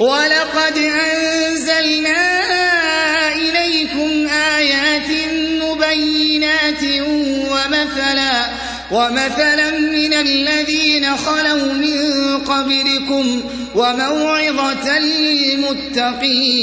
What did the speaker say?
ولقد أنزلنا إليكم آيات مبينات ومثلا, ومثلا من الذين خلوا من قبلكم وموعظة للمتقين.